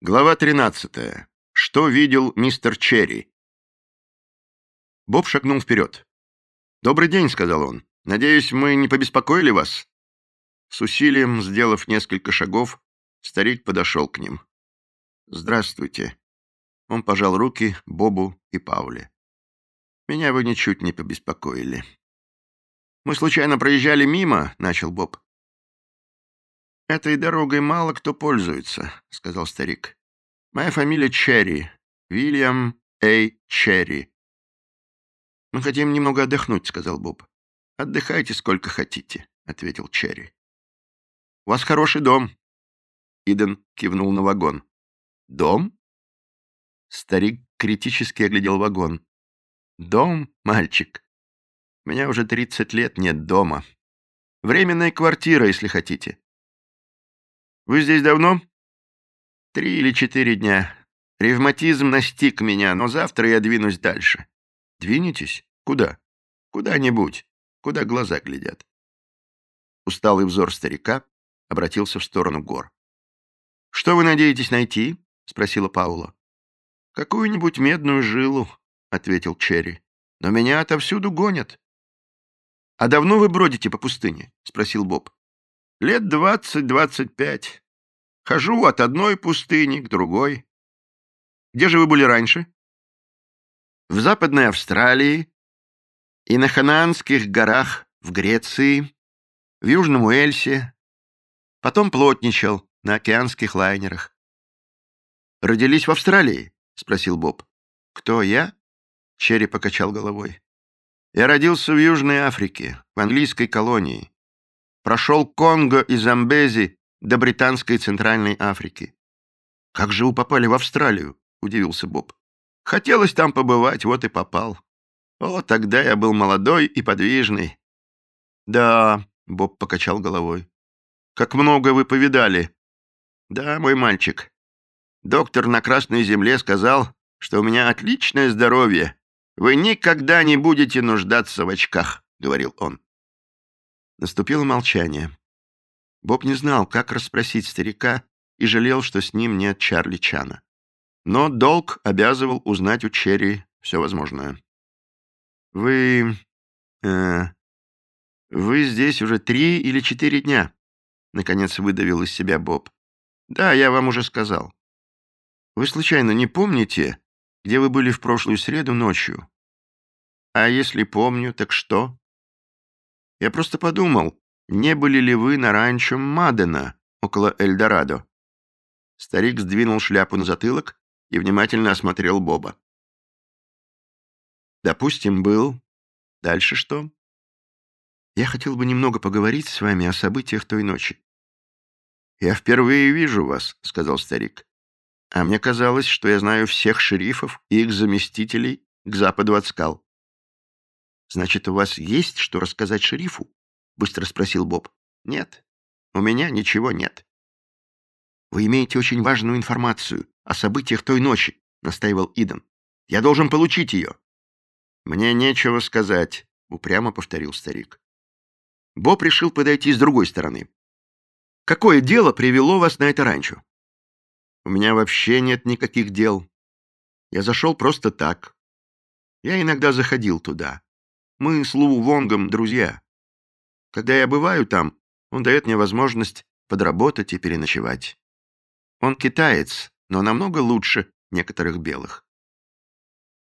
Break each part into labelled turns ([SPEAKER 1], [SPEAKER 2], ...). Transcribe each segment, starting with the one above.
[SPEAKER 1] Глава 13. Что видел мистер Черри? Боб шагнул вперед. «Добрый день», — сказал он. «Надеюсь, мы не побеспокоили вас?» С усилием, сделав несколько шагов, старик подошел к ним. «Здравствуйте». Он пожал руки Бобу и Пауле. «Меня вы ничуть не побеспокоили». «Мы случайно проезжали мимо», — начал Боб. «Этой дорогой мало кто пользуется», — сказал старик. «Моя фамилия Черри. Вильям Эй Черри». «Мы хотим немного отдохнуть», — сказал Боб. «Отдыхайте сколько хотите», — ответил Черри. «У вас хороший дом». Иден кивнул на вагон. «Дом?» Старик критически оглядел вагон. «Дом, мальчик. У меня уже тридцать лет нет дома. Временная квартира, если хотите. Вы здесь давно? Три или четыре дня. Ревматизм настиг меня, но завтра я двинусь дальше. Двинетесь? Куда? Куда-нибудь. Куда глаза глядят. Усталый взор старика обратился в сторону гор. «Что вы надеетесь найти?» — спросила Паула. «Какую-нибудь медную жилу», — ответил Черри. «Но меня отовсюду гонят». «А давно вы бродите по пустыне?» — спросил Боб. Лет двадцать-двадцать пять. Хожу от одной пустыни к другой. Где же вы были раньше? В Западной Австралии и на Ханаанских горах в Греции, в Южном Уэльсе. Потом плотничал на океанских лайнерах. «Родились в Австралии?» — спросил Боб. «Кто я?» — Черри покачал головой. «Я родился в Южной Африке, в английской колонии прошел Конго и Замбези до Британской Центральной Африки. «Как же вы попали в Австралию?» — удивился Боб. «Хотелось там побывать, вот и попал. О, тогда я был молодой и подвижный». «Да», — Боб покачал головой. «Как много вы повидали». «Да, мой мальчик. Доктор на Красной Земле сказал, что у меня отличное здоровье. Вы никогда не будете нуждаться в очках», — говорил он. Наступило молчание. Боб не знал, как расспросить старика, и жалел, что с ним нет Чарли Чана. Но долг обязывал узнать у Черри все возможное. «Вы... Э, вы здесь уже три или четыре дня», — наконец выдавил из себя Боб. «Да, я вам уже сказал. Вы случайно не помните, где вы были в прошлую среду ночью? А если помню, так что?» Я просто подумал, не были ли вы на ранчо Мадена, около Эльдорадо?» Старик сдвинул шляпу на затылок и внимательно осмотрел Боба. «Допустим, был. Дальше что?» «Я хотел бы немного поговорить с вами о событиях той ночи». «Я впервые вижу вас», — сказал старик. «А мне казалось, что я знаю всех шерифов и их заместителей к западу от скал». «Значит, у вас есть что рассказать шерифу?» — быстро спросил Боб. «Нет, у меня ничего нет». «Вы имеете очень важную информацию о событиях той ночи», — настаивал Иден. «Я должен получить ее». «Мне нечего сказать», — упрямо повторил старик. Боб решил подойти с другой стороны. «Какое дело привело вас на это ранчо?» «У меня вообще нет никаких дел. Я зашел просто так. Я иногда заходил туда. Мы с Лу Вонгом друзья. Когда я бываю там, он дает мне возможность подработать и переночевать. Он китаец, но намного лучше некоторых белых.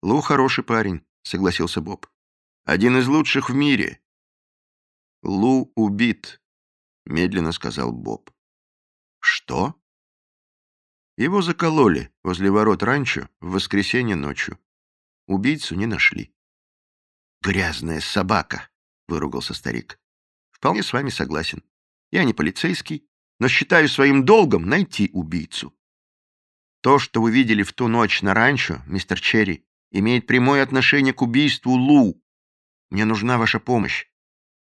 [SPEAKER 1] Лу хороший парень, согласился Боб. Один из лучших в мире. Лу убит, медленно сказал Боб. Что? Его закололи возле ворот ранчо в воскресенье ночью. Убийцу не нашли. «Грязная собака», — выругался старик. «Вполне с вами согласен. Я не полицейский, но считаю своим долгом найти убийцу. То, что вы видели в ту ночь на ранчо, мистер Черри, имеет прямое отношение к убийству Лу. Мне нужна ваша помощь.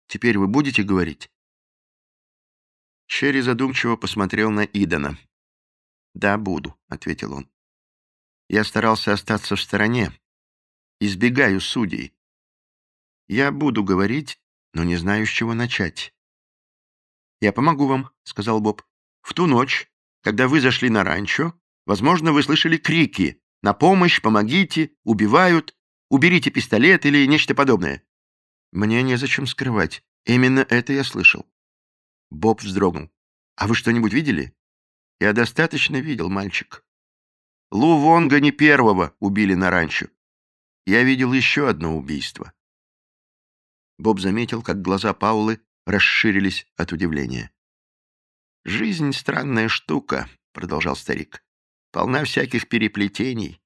[SPEAKER 1] Теперь вы будете говорить?» Черри задумчиво посмотрел на Идана. «Да, буду», — ответил он. «Я старался остаться в стороне. Избегаю судей. Я буду говорить, но не знаю, с чего начать. «Я помогу вам», — сказал Боб. «В ту ночь, когда вы зашли на ранчо, Возможно, вы слышали крики «На помощь! Помогите! Убивают! Уберите пистолет!» или нечто подобное. Мне незачем скрывать. Именно это я слышал. Боб вздрогнул. «А вы что-нибудь видели?» «Я достаточно видел, мальчик. Лу Вонга не первого убили на ранчо. Я видел еще одно убийство». Боб заметил, как глаза Паулы расширились от удивления. «Жизнь — странная штука», — продолжал старик. «Полна всяких переплетений.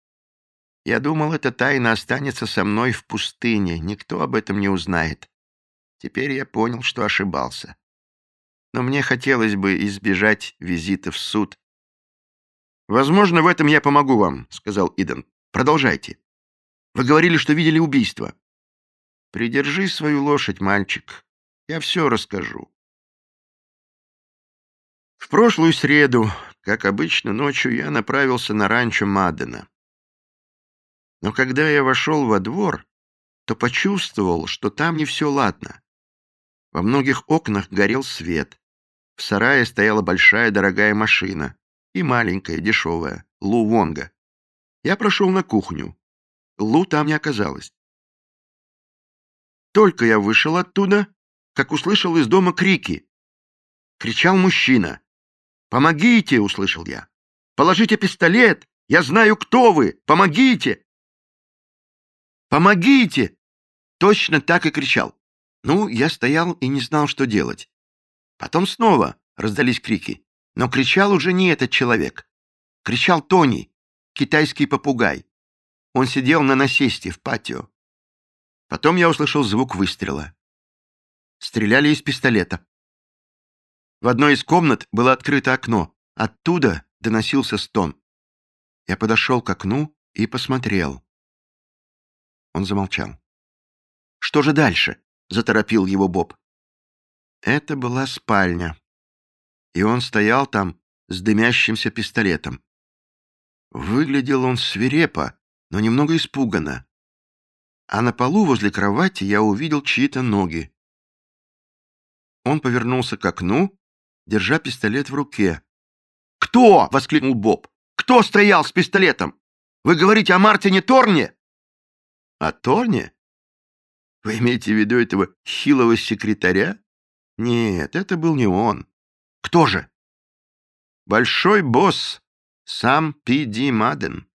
[SPEAKER 1] Я думал, эта тайна останется со мной в пустыне, никто об этом не узнает. Теперь я понял, что ошибался. Но мне хотелось бы избежать визита в суд. «Возможно, в этом я помогу вам», — сказал Иден. «Продолжайте. Вы говорили, что видели убийство». «Придержи свою лошадь, мальчик. Я все расскажу». В прошлую среду, как обычно, ночью я направился на ранчо Мадена. Но когда я вошел во двор, то почувствовал, что там не все ладно. Во многих окнах горел свет. В сарае стояла большая дорогая машина и маленькая, дешевая, Лу Вонга. Я прошел на кухню. Лу там не оказалось. Только я вышел оттуда, как услышал из дома крики. Кричал мужчина. «Помогите!» — услышал я. «Положите пистолет! Я знаю, кто вы! Помогите!» «Помогите!» Точно так и кричал. Ну, я стоял и не знал, что делать. Потом снова раздались крики. Но кричал уже не этот человек. Кричал Тони, китайский попугай. Он сидел на насесте в патио. Потом я услышал звук выстрела. Стреляли из пистолета. В одной из комнат было открыто окно. Оттуда доносился стон. Я подошел к окну и посмотрел. Он замолчал. «Что же дальше?» — заторопил его Боб. Это была спальня. И он стоял там с дымящимся пистолетом. Выглядел он свирепо, но немного испуганно. А на полу возле кровати я увидел чьи-то ноги. Он повернулся к окну, держа пистолет в руке. «Кто?» — воскликнул Боб. «Кто стоял с пистолетом? Вы говорите о Мартине Торне?» О Торне? Вы имеете в виду этого хилого секретаря? Нет, это был не он. Кто же? Большой босс, сам Пи Ди Маден.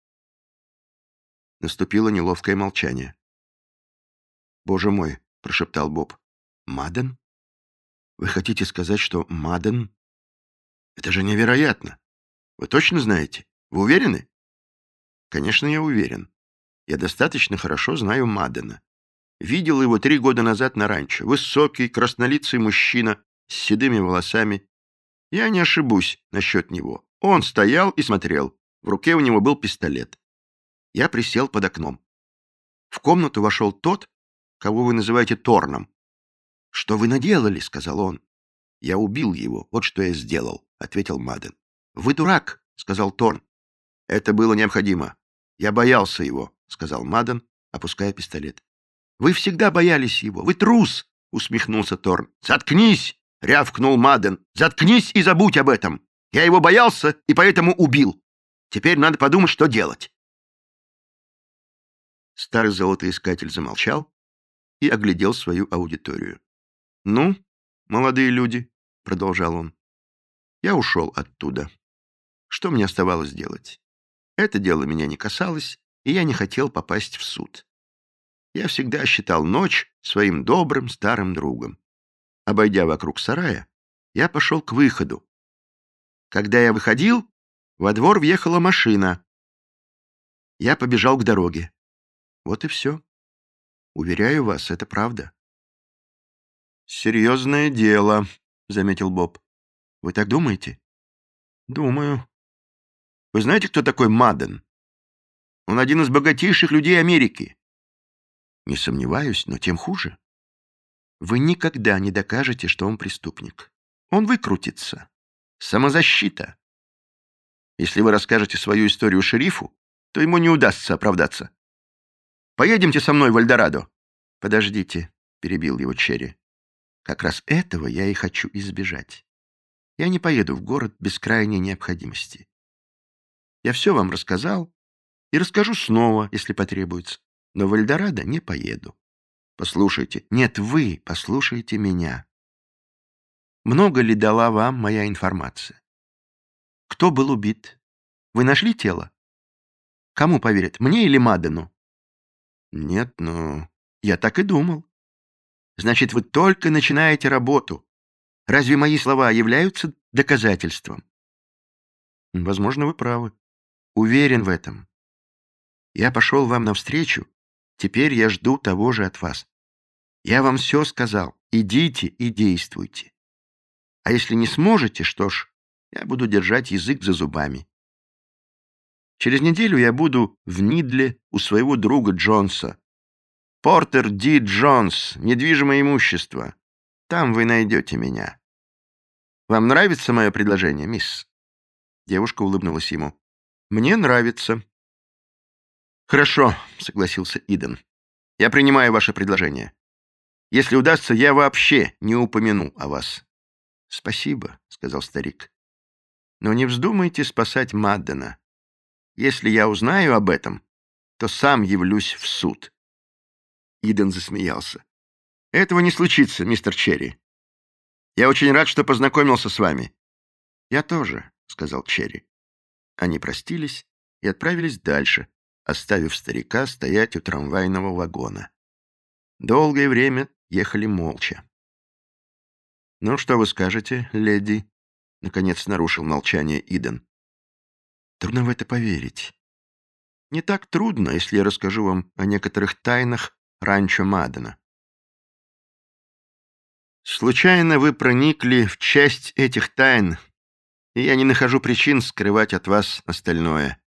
[SPEAKER 1] Наступило неловкое молчание. «Боже мой!» — прошептал Боб. «Маден? Вы хотите сказать, что Маден? Это же невероятно! Вы точно знаете? Вы уверены?» «Конечно, я уверен. Я достаточно хорошо знаю Мадена. Видел его три года назад на ранчо. Высокий, краснолицый мужчина с седыми волосами. Я не ошибусь насчет него. Он стоял и смотрел. В руке у него был пистолет. Я присел под окном. В комнату вошел тот, кого вы называете Торном. «Что вы наделали?» — сказал он. «Я убил его. Вот что я сделал», — ответил Маден. «Вы дурак», — сказал Торн. «Это было необходимо. Я боялся его. — сказал Маден, опуская пистолет. «Вы всегда боялись его. Вы трус!» — усмехнулся Торн. «Заткнись!» — рявкнул Маден. «Заткнись и забудь об этом! Я его боялся и поэтому убил. Теперь надо подумать, что делать!» Старый золотоискатель замолчал и оглядел свою аудиторию. «Ну, молодые люди», — продолжал он, — «я ушел оттуда. Что мне оставалось делать? Это дело меня не касалось, и я не хотел попасть в суд. Я всегда считал ночь своим добрым старым другом. Обойдя вокруг сарая, я пошел к выходу. Когда я выходил, во двор въехала машина. Я побежал к дороге. Вот и все. Уверяю вас, это правда. «Серьезное дело», — заметил Боб. «Вы так думаете?» «Думаю». «Вы знаете, кто такой Маден?» Он один из богатейших людей Америки. Не сомневаюсь, но тем хуже. Вы никогда не докажете, что он преступник. Он выкрутится. Самозащита. Если вы расскажете свою историю шерифу, то ему не удастся оправдаться. Поедемте со мной в Альдорадо. Подождите, перебил его Черри. Как раз этого я и хочу избежать. Я не поеду в город без крайней необходимости. Я все вам рассказал и расскажу снова, если потребуется. Но в Эльдорадо не поеду. Послушайте. Нет, вы послушайте меня. Много ли дала вам моя информация? Кто был убит? Вы нашли тело? Кому поверят, мне или Мадену? Нет, ну, я так и думал. Значит, вы только начинаете работу. Разве мои слова являются доказательством? Возможно, вы правы. Уверен в этом. Я пошел вам навстречу, теперь я жду того же от вас. Я вам все сказал. Идите и действуйте. А если не сможете, что ж, я буду держать язык за зубами. Через неделю я буду в Нидле у своего друга Джонса. Портер Ди Джонс, недвижимое имущество. Там вы найдете меня. Вам нравится мое предложение, мисс? Девушка улыбнулась ему. Мне нравится. Хорошо, согласился Иден. Я принимаю ваше предложение. Если удастся, я вообще не упомяну о вас. Спасибо, сказал старик. Но не вздумайте спасать Маддена. Если я узнаю об этом, то сам явлюсь в суд. Иден засмеялся. Этого не случится, мистер Черри. Я очень рад, что познакомился с вами. Я тоже, сказал Черри. Они простились и отправились дальше, оставив старика стоять у трамвайного вагона. Долгое время ехали молча. «Ну, что вы скажете, леди?» — наконец нарушил молчание Иден. «Трудно в это поверить. Не так трудно, если я расскажу вам о некоторых тайнах ранчо Мадена. Случайно вы проникли в часть этих тайн, и я не нахожу причин скрывать от вас остальное.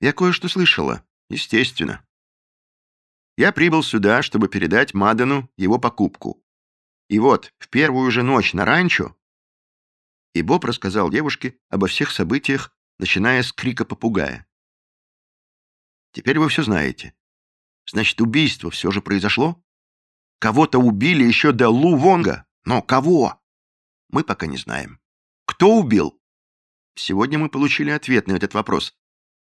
[SPEAKER 1] Я кое-что слышала, естественно. Я прибыл сюда, чтобы передать Мадену его покупку. И вот, в первую же ночь на ранчо... И Боб рассказал девушке обо всех событиях, начиная с крика попугая. Теперь вы все знаете. Значит, убийство все же произошло? Кого-то убили еще до Лу Вонга. Но кого? Мы пока не знаем. Кто убил? Сегодня мы получили ответ на этот вопрос.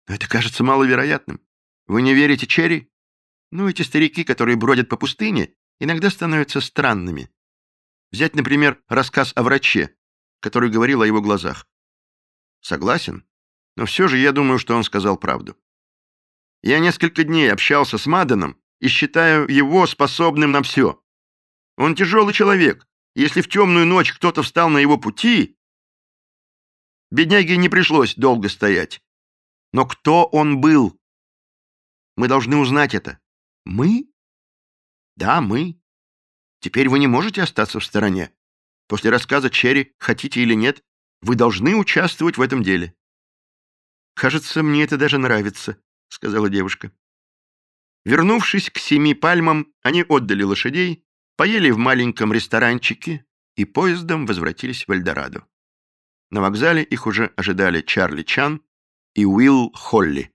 [SPEAKER 1] Но это кажется маловероятным. Вы не верите Черри? Ну, эти старики, которые бродят по пустыне, иногда становятся странными. Взять, например, рассказ о враче, который говорил о его глазах. Согласен, но все же я думаю, что он сказал правду. Я несколько дней общался с Маданом и считаю его способным на все. Он тяжелый человек. Если в темную ночь кто-то встал на его пути, бедняге не пришлось долго стоять. Но кто он был? Мы должны узнать это. Мы? Да, мы. Теперь вы не можете остаться в стороне. После рассказа Черри, хотите или нет, вы должны участвовать в этом деле. Кажется, мне это даже нравится, сказала девушка. Вернувшись к семи пальмам, они отдали лошадей, поели в маленьком ресторанчике и поездом возвратились в Эльдорадо. На вокзале их уже ожидали Чарли Чан и Уилл Холли.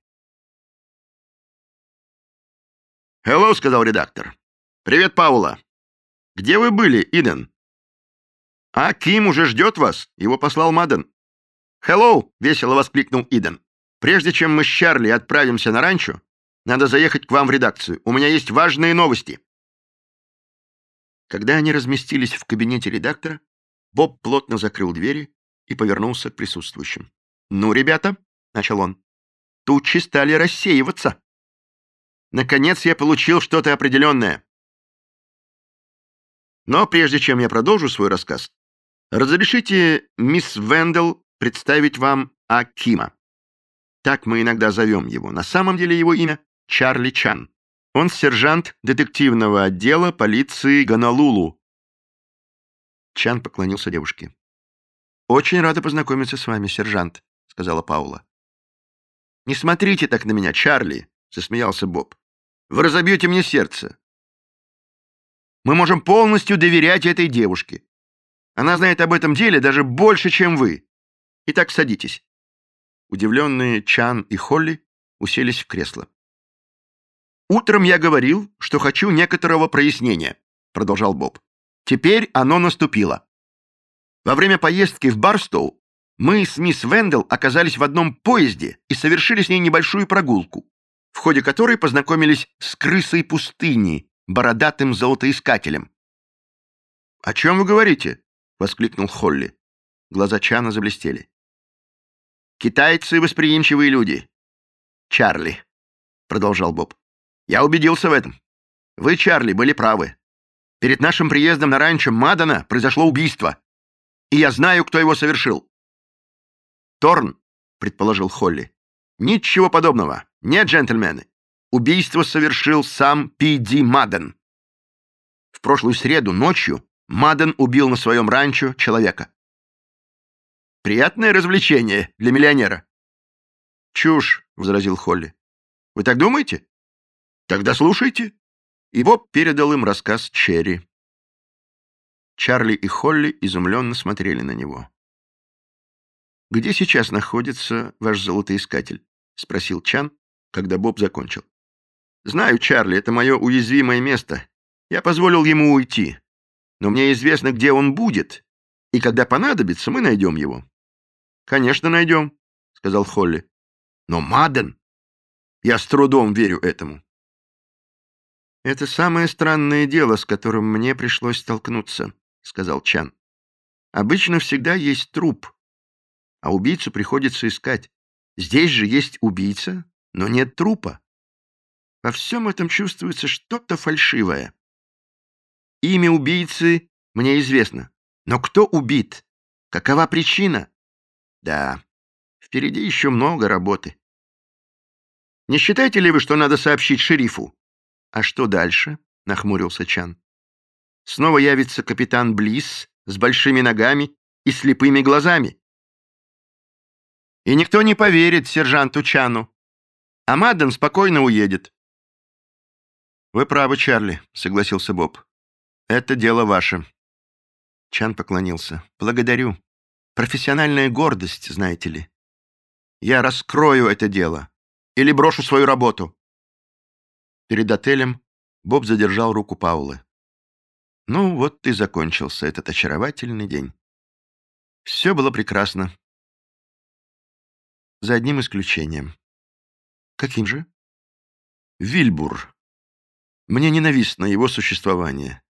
[SPEAKER 1] «Hello», — сказал редактор. «Привет, Паула. Где вы были, Иден?» «А, Ким уже ждет вас. Его послал Маден». «Hello», — весело воскликнул Иден. «Прежде чем мы с Чарли отправимся на ранчо, надо заехать к вам в редакцию. У меня есть важные новости». Когда они разместились в кабинете редактора, Боб плотно закрыл двери и повернулся к присутствующим. «Ну, ребята», — начал он, — «тучи стали рассеиваться». Наконец я получил что-то определенное. Но прежде чем я продолжу свой рассказ, разрешите мисс Вендел представить вам Акима. Так мы иногда зовем его. На самом деле его имя Чарли Чан. Он сержант детективного отдела полиции Ганалулу. Чан поклонился девушке. «Очень рада познакомиться с вами, сержант», — сказала Паула. «Не смотрите так на меня, Чарли», — засмеялся Боб. Вы разобьете мне сердце. Мы можем полностью доверять этой девушке. Она знает об этом деле даже больше, чем вы. Итак, садитесь». Удивленные Чан и Холли уселись в кресло. «Утром я говорил, что хочу некоторого прояснения», — продолжал Боб. «Теперь оно наступило. Во время поездки в Барстоу Мы с мисс Вендел оказались в одном поезде и совершили с ней небольшую прогулку, в ходе которой познакомились с крысой пустыни, бородатым золотоискателем. «О чем вы говорите?» — воскликнул Холли. Глаза Чана заблестели. «Китайцы — восприимчивые люди. Чарли», — продолжал Боб. «Я убедился в этом. Вы, Чарли, были правы. Перед нашим приездом на ранчо Мадана произошло убийство. И я знаю, кто его совершил. Торн, предположил Холли. Ничего подобного. Нет, джентльмены. Убийство совершил сам Пи Ди Маден. В прошлую среду ночью Маден убил на своем ранчо человека. Приятное развлечение для миллионера. Чушь, возразил Холли. Вы так думаете? Тогда слушайте. И Боб передал им рассказ Черри. Чарли и Холли изумленно смотрели на него. «Где сейчас находится ваш золотоискатель?» — спросил Чан, когда Боб закончил. «Знаю, Чарли, это мое уязвимое место. Я позволил ему уйти. Но мне известно, где он будет, и когда понадобится, мы найдем его». «Конечно, найдем», — сказал Холли. «Но Маден...» Я с трудом верю этому. «Это самое странное дело, с которым мне пришлось столкнуться», — сказал Чан. «Обычно всегда есть труп, а убийцу приходится искать. Здесь же есть убийца, но нет трупа. Во всем этом чувствуется что-то фальшивое. Имя убийцы мне известно, но кто убит? Какова причина? Да, впереди еще много работы. Не считаете ли вы, что надо сообщить шерифу? «А что дальше?» — нахмурился Чан. «Снова явится капитан Близ с большими ногами и слепыми глазами. И никто не поверит сержанту Чану. А Мадден спокойно уедет». «Вы правы, Чарли», — согласился Боб. «Это дело ваше». Чан поклонился. «Благодарю. Профессиональная гордость, знаете ли. Я раскрою это дело. Или брошу свою работу. Перед отелем Боб задержал руку Паулы. Ну, вот и закончился этот очаровательный день. Все было прекрасно. За одним исключением. Каким же? Вильбур. Мне ненавистно его существование.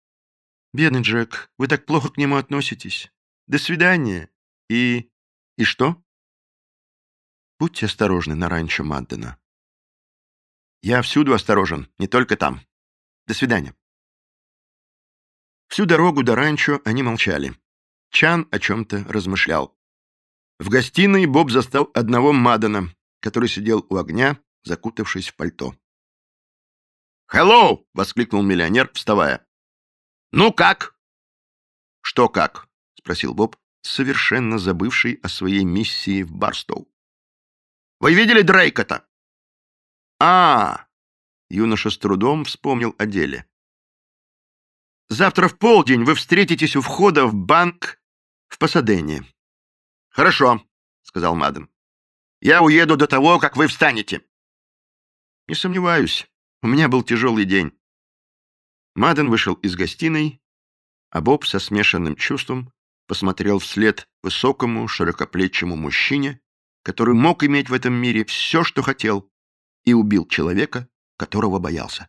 [SPEAKER 1] Бедный Джек, вы так плохо к нему относитесь. До свидания. И... И что? Будьте осторожны на ранчо Маддена. Я всюду осторожен, не только там. До свидания. Всю дорогу до ранчо они молчали. Чан о чем-то размышлял. В гостиной Боб застал одного Мадана, который сидел у огня, закутавшись в пальто. «Хеллоу!» — воскликнул миллионер, вставая. «Ну как?» «Что как?» — спросил Боб, совершенно забывший о своей миссии в Барстоу. «Вы видели Дрейкота?» а Юноша с трудом вспомнил о деле. «Завтра в полдень вы встретитесь у входа в банк в Пасадене». «Хорошо», — сказал Маден. «Я уеду до того, как вы встанете». «Не сомневаюсь. У меня был тяжелый день». Маден вышел из гостиной, а Боб со смешанным чувством посмотрел вслед высокому, широкоплечему мужчине, который мог иметь в этом мире все, что хотел, и убил человека, которого боялся.